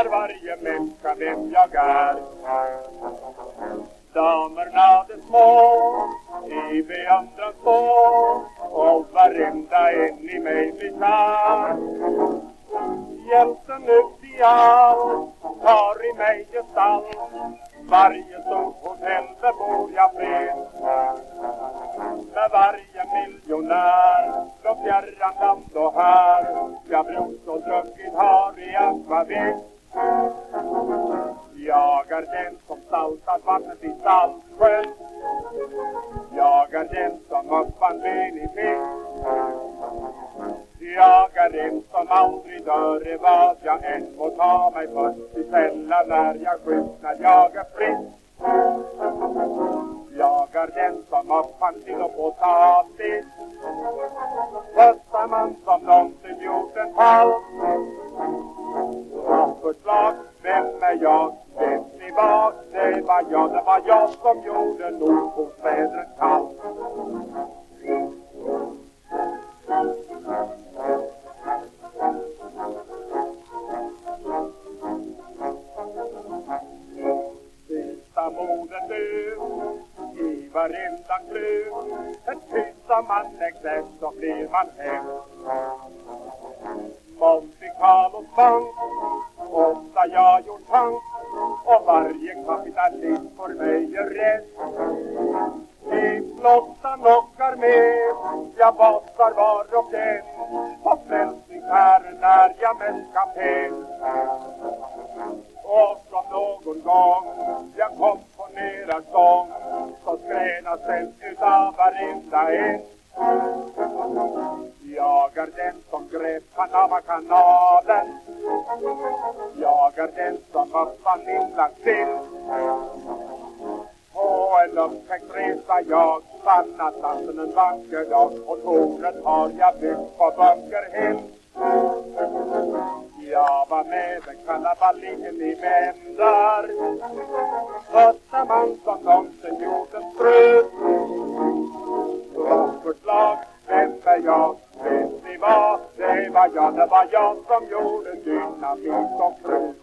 visar varje människa vem jag är. Damerna de små i beundran två och varenda en i mig blir kär. Hjälten ut i allt tar i mig gestalt varje stort hotell bor jag fred. Med varje miljonär från fjärran land och här jag brott och druckit har i akvavit jag är den som saltat vattnet i Saltsjön. Jag är den som uppfann benefit Jag är den som aldrig dör i vad jag än må ta mig först i sällan när jag sjuknar Jag är frisk Jag är den som uppfann till och potatis Första man som någonsin gjort en pall var. Det var jag, det var jag som gjorde Nordpolsvädret kallt Sista modet ut i varenda klöv. Tysta man excess så blir man hem Monte Carlos bank Ofta jag gjort tank och varje kapitalist får mig rätt. I flottan lockar med Jag basar var och en. Och frälsningsherren är jag mest kapten Och om någon gång jag komponerar sång Så skränas den utav varenda en. Jag är den som greppar Panamakanalen Jag är den som uppfann till. På en upptäckt resa jag stannat natten en vacker dag och tornet har jag byggt på Bunker Hill jag var med den kalabaliken i vändar. Första man som någonsin gjort en sprut var jag, det var jag som gjorde dynamit och frut